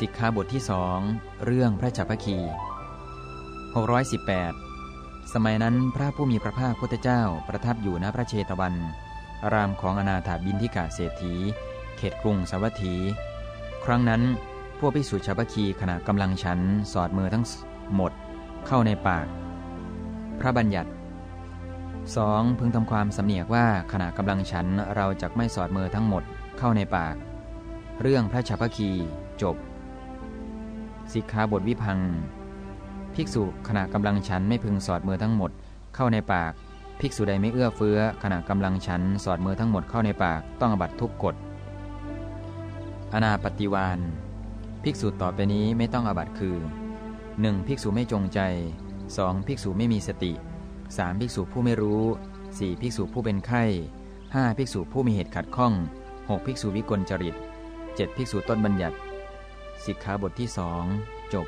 สิกขาบทที่สองเรื่องพระจัพพคี618 สมัยนั้นพระผู้มีพระภาคพุทธเจ้าประทับอยู่ณพระเชตวัน อารามของอนาถาบินทิกาเศรษฐี เขตกรุงสาวัตถี ครั้งนั้น พวกภิกษุชาวพคีขณะกำลังฉันสอดมือทั้งหมดเข้าในปาก พระบัญญัติ 2. พึงทำความสำเนียกว่าขณะกำลังฉันเราจะไม่สอดมือทั้งหมดเข้าในปาก เรื่องพระชาพคีจบ สิกขาบทวิพัง ภิกษุขณะกำลังฉันไม่พึงสอดมือทั้งหมดเข้าในปาก ภิกษุใดไม่เอื้อเฟื้อ ขณะกำลังฉันสอดมือทั้งหมดเข้าในปากต้องอบัตทุกกฎ อนาปฏิวานภิกษุต่อไปนี้ไม่ต้องอบัตคือ 1. ภิกษุไม่จงใจ 2. ภิกษุไม่มีสติ 3. ภิกษุผู้ไม่รู้ 4. ภิกษุผู้เป็นไข้ 5. ภิกษุผู้มีเหตุขัดข้อง 6. ภิกษุวิกลจริต 7. ภิกษุต้นบัญญัติ สิกขาบทที่สองจบ